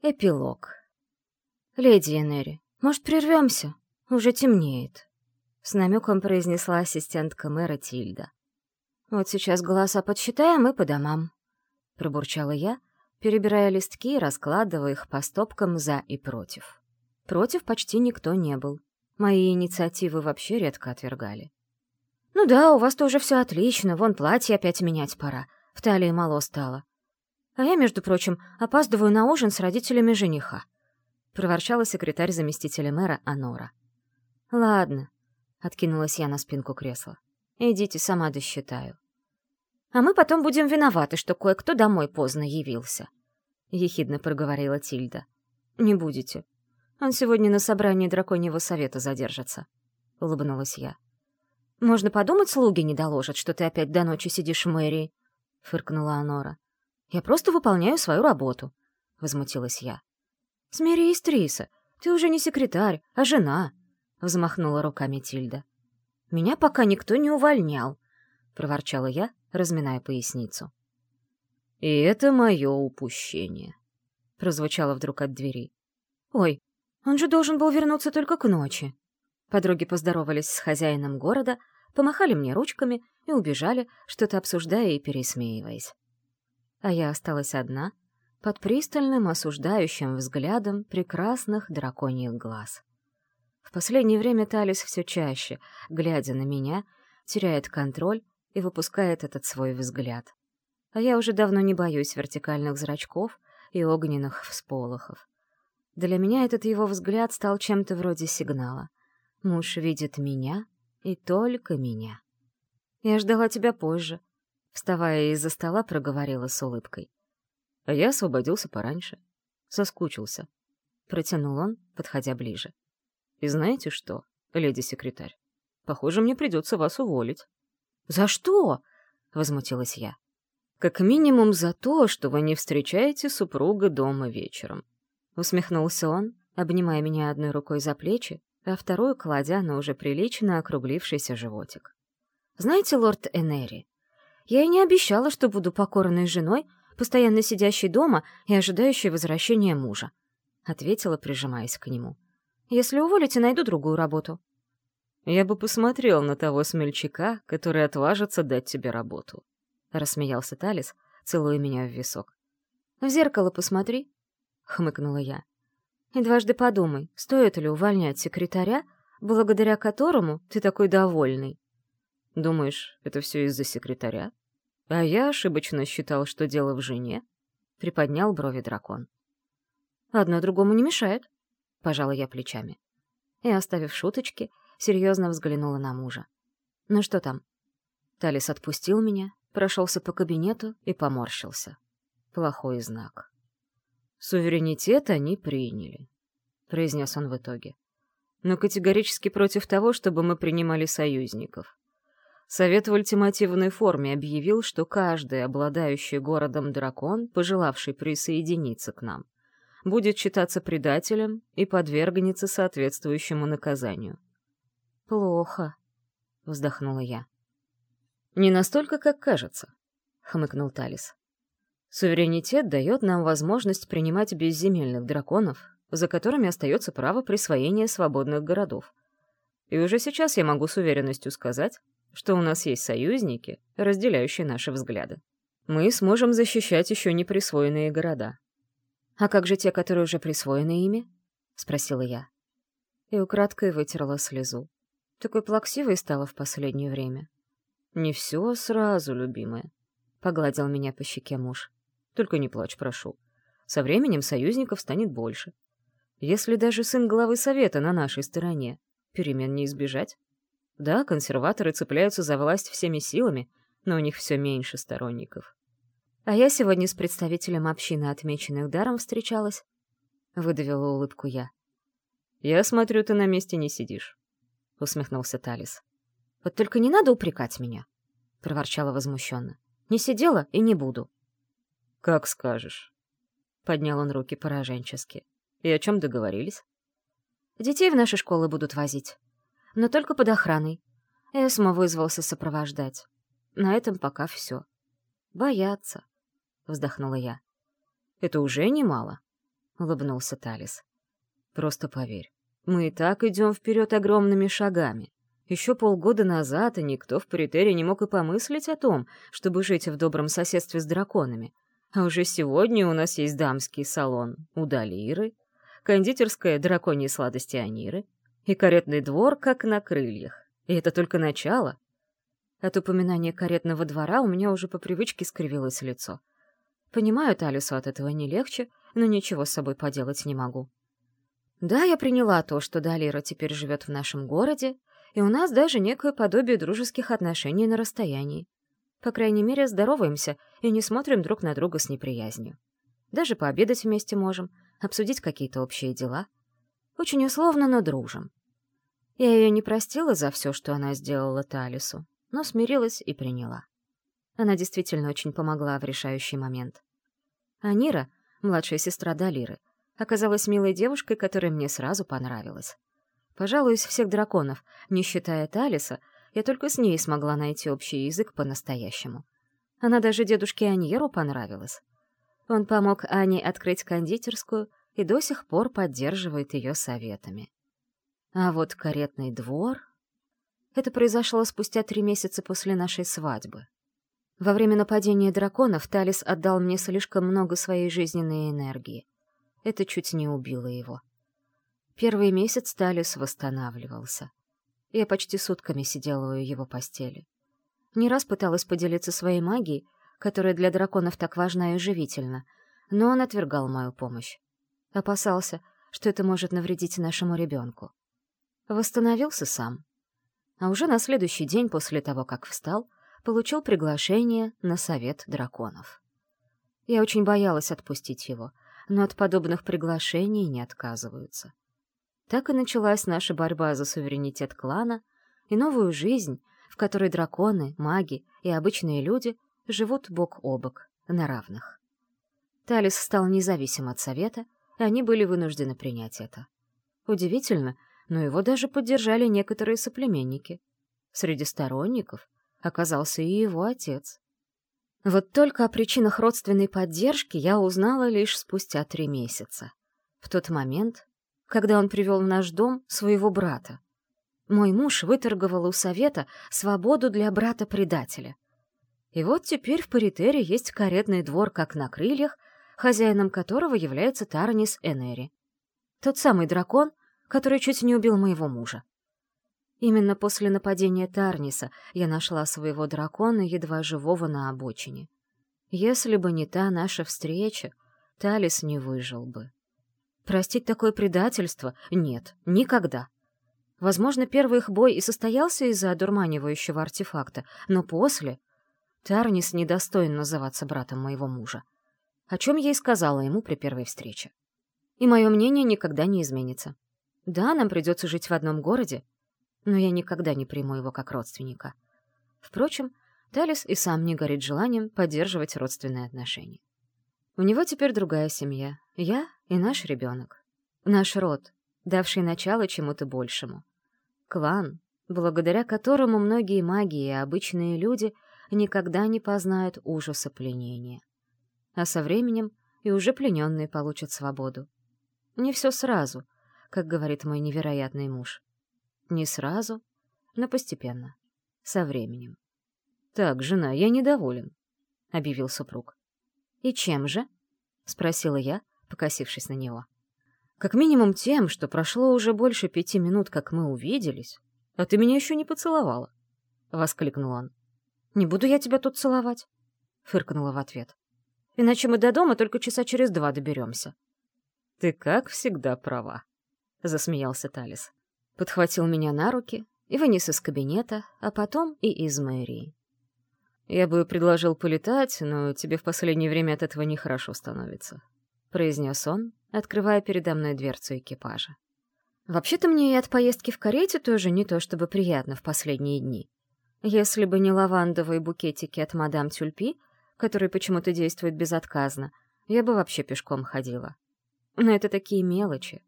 Эпилог. «Леди Энери, может, прервемся? Уже темнеет», — с намеком произнесла ассистентка мэра Тильда. «Вот сейчас голоса подсчитаем и по домам», — пробурчала я, перебирая листки и раскладывая их по стопкам «за» и «против». Против почти никто не был. Мои инициативы вообще редко отвергали. «Ну да, у вас тоже все отлично, вон платье опять менять пора, в талии мало стало. А я, между прочим, опаздываю на ужин с родителями жениха», — проворчала секретарь заместителя мэра Анора. «Ладно», — откинулась я на спинку кресла. «Идите, сама досчитаю». «А мы потом будем виноваты, что кое-кто домой поздно явился», — ехидно проговорила Тильда. «Не будете. Он сегодня на собрании драконьего совета задержится», — улыбнулась я. «Можно подумать, слуги не доложат, что ты опять до ночи сидишь в мэрии», — фыркнула Анора. Я просто выполняю свою работу», — возмутилась я. «Смирись, Триса, ты уже не секретарь, а жена», — взмахнула руками Тильда. «Меня пока никто не увольнял», — проворчала я, разминая поясницу. «И это мое упущение», — прозвучало вдруг от двери. «Ой, он же должен был вернуться только к ночи». Подруги поздоровались с хозяином города, помахали мне ручками и убежали, что-то обсуждая и пересмеиваясь а я осталась одна, под пристальным осуждающим взглядом прекрасных драконьих глаз. В последнее время Талис все чаще, глядя на меня, теряет контроль и выпускает этот свой взгляд. А я уже давно не боюсь вертикальных зрачков и огненных всполохов. Для меня этот его взгляд стал чем-то вроде сигнала. Муж видит меня и только меня. Я ждала тебя позже, Вставая из-за стола, проговорила с улыбкой. А я освободился пораньше. Соскучился. Протянул он, подходя ближе. И знаете что, леди секретарь? Похоже, мне придется вас уволить. «За что?» — возмутилась я. «Как минимум за то, что вы не встречаете супруга дома вечером». Усмехнулся он, обнимая меня одной рукой за плечи, а вторую кладя на уже прилично округлившийся животик. «Знаете, лорд Энери, я и не обещала, что буду покорной женой, постоянно сидящей дома и ожидающей возвращения мужа», — ответила, прижимаясь к нему. «Если уволите, найду другую работу». «Я бы посмотрел на того смельчака, который отважится дать тебе работу», — рассмеялся Талис, целуя меня в висок. «В зеркало посмотри», — хмыкнула я. «И дважды подумай, стоит ли увольнять секретаря, благодаря которому ты такой довольный». «Думаешь, это все из-за секретаря?» А я ошибочно считал, что дело в жене. Приподнял брови дракон. Одно другому не мешает, пожала я плечами. И, оставив шуточки, серьезно взглянула на мужа. Ну что там? Талис отпустил меня, прошелся по кабинету и поморщился. Плохой знак. Суверенитет они приняли, произнес он в итоге. Но категорически против того, чтобы мы принимали союзников. Совет в ультимативной форме объявил, что каждый, обладающий городом дракон, пожелавший присоединиться к нам, будет считаться предателем и подвергнется соответствующему наказанию. «Плохо», — вздохнула я. «Не настолько, как кажется», — хмыкнул Талис. «Суверенитет дает нам возможность принимать безземельных драконов, за которыми остается право присвоения свободных городов. И уже сейчас я могу с уверенностью сказать, что у нас есть союзники, разделяющие наши взгляды. Мы сможем защищать еще не присвоенные города. «А как же те, которые уже присвоены ими?» — спросила я. И украдкой вытерла слезу. Такой плаксивой стала в последнее время. «Не все сразу, любимая», — погладил меня по щеке муж. «Только не плачь, прошу. Со временем союзников станет больше. Если даже сын главы совета на нашей стороне, перемен не избежать. Да, консерваторы цепляются за власть всеми силами, но у них все меньше сторонников. А я сегодня с представителем общины отмеченных даром встречалась. Выдавила улыбку я. «Я смотрю, ты на месте не сидишь», — усмехнулся Талис. «Вот только не надо упрекать меня», — проворчала возмущенно. «Не сидела и не буду». «Как скажешь», — поднял он руки пораженчески. «И о чем договорились?» «Детей в наши школы будут возить но только под охраной. Эсма вызвался сопровождать. На этом пока все. «Боятся», — вздохнула я. «Это уже немало», — улыбнулся Талис. «Просто поверь, мы и так идем вперед огромными шагами. Еще полгода назад и никто в Паритере не мог и помыслить о том, чтобы жить в добром соседстве с драконами. А уже сегодня у нас есть дамский салон у Далиры, кондитерская драконьи сладости Аниры и каретный двор как на крыльях. И это только начало. От упоминания каретного двора у меня уже по привычке скривилось лицо. Понимаю, Талису от этого не легче, но ничего с собой поделать не могу. Да, я приняла то, что Далира теперь живет в нашем городе, и у нас даже некое подобие дружеских отношений на расстоянии. По крайней мере, здороваемся и не смотрим друг на друга с неприязнью. Даже пообедать вместе можем, обсудить какие-то общие дела. Очень условно, но дружим. Я ее не простила за все, что она сделала Талису, но смирилась и приняла. Она действительно очень помогла в решающий момент. Анира, младшая сестра Далиры, оказалась милой девушкой, которая мне сразу понравилась. Пожалуй, из всех драконов, не считая Талиса, я только с ней смогла найти общий язык по-настоящему. Она даже дедушке Аньеру понравилась. Он помог Ане открыть кондитерскую и до сих пор поддерживает ее советами. А вот каретный двор... Это произошло спустя три месяца после нашей свадьбы. Во время нападения драконов Талис отдал мне слишком много своей жизненной энергии. Это чуть не убило его. Первый месяц Талис восстанавливался. Я почти сутками сидела у его постели. Не раз пыталась поделиться своей магией, которая для драконов так важна и живительна, но он отвергал мою помощь. Опасался, что это может навредить нашему ребенку. Восстановился сам. А уже на следующий день после того, как встал, получил приглашение на совет драконов. Я очень боялась отпустить его, но от подобных приглашений не отказываются. Так и началась наша борьба за суверенитет клана и новую жизнь, в которой драконы, маги и обычные люди живут бок о бок, на равных. Талис стал независим от совета, и они были вынуждены принять это. Удивительно, но его даже поддержали некоторые соплеменники. Среди сторонников оказался и его отец. Вот только о причинах родственной поддержки я узнала лишь спустя три месяца. В тот момент, когда он привел в наш дом своего брата. Мой муж выторговал у совета свободу для брата-предателя. И вот теперь в Паритере есть каретный двор как на крыльях, хозяином которого является Тарнис Энери. Тот самый дракон, который чуть не убил моего мужа. Именно после нападения Тарниса я нашла своего дракона, едва живого на обочине. Если бы не та наша встреча, Талис не выжил бы. Простить такое предательство? Нет, никогда. Возможно, первый их бой и состоялся из-за одурманивающего артефакта, но после... Тарнис недостоин называться братом моего мужа. О чем я и сказала ему при первой встрече. И мое мнение никогда не изменится. Да, нам придется жить в одном городе, но я никогда не приму его как родственника. Впрочем, Талис и сам не горит желанием поддерживать родственные отношения. У него теперь другая семья. Я и наш ребенок. Наш род, давший начало чему-то большему. Клан, благодаря которому многие маги и обычные люди никогда не познают ужаса пленения. А со временем и уже плененные получат свободу. Не все сразу, как говорит мой невероятный муж. Не сразу, но постепенно, со временем. «Так, жена, я недоволен», — объявил супруг. «И чем же?» — спросила я, покосившись на него. «Как минимум тем, что прошло уже больше пяти минут, как мы увиделись, а ты меня еще не поцеловала», — воскликнул он. «Не буду я тебя тут целовать», — фыркнула в ответ. «Иначе мы до дома только часа через два доберемся». «Ты как всегда права», — засмеялся Талис. Подхватил меня на руки и вынес из кабинета, а потом и из мэрии. «Я бы предложил полетать, но тебе в последнее время от этого нехорошо становится», — произнес он, открывая передо мной дверцу экипажа. «Вообще-то мне и от поездки в карете тоже не то чтобы приятно в последние дни. Если бы не лавандовые букетики от мадам Тюльпи, которые почему-то действуют безотказно, я бы вообще пешком ходила. Но это такие мелочи.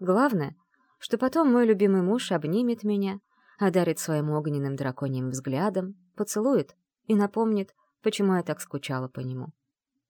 Главное, что потом мой любимый муж обнимет меня, одарит своим огненным драконьим взглядом, поцелует и напомнит, почему я так скучала по нему.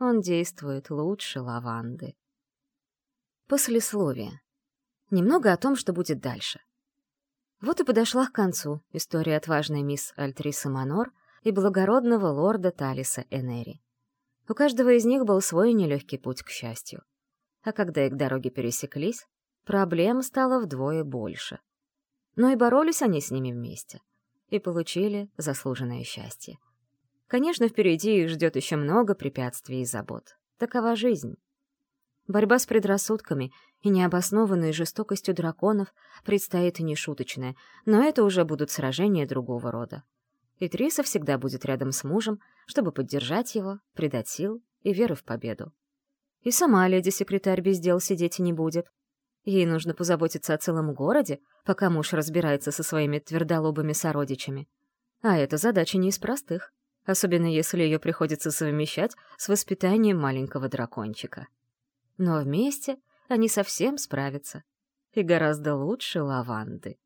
Он действует лучше лаванды. Послесловие. Немного о том, что будет дальше. Вот и подошла к концу история отважной мисс Альтрисы Манор и благородного лорда Талиса Энери. У каждого из них был свой нелегкий путь к счастью. А когда их дороги пересеклись, проблем стало вдвое больше. Но и боролись они с ними вместе. И получили заслуженное счастье. Конечно, впереди их ждет еще много препятствий и забот. Такова жизнь. Борьба с предрассудками и необоснованной жестокостью драконов предстоит нешуточная, но это уже будут сражения другого рода. И Триса всегда будет рядом с мужем, чтобы поддержать его, придать сил и веры в победу. И сама леди-секретарь без дел сидеть не будет. Ей нужно позаботиться о целом городе, пока муж разбирается со своими твердолобыми сородичами. А эта задача не из простых, особенно если ее приходится совмещать с воспитанием маленького дракончика. Но вместе они совсем справятся. И гораздо лучше лаванды.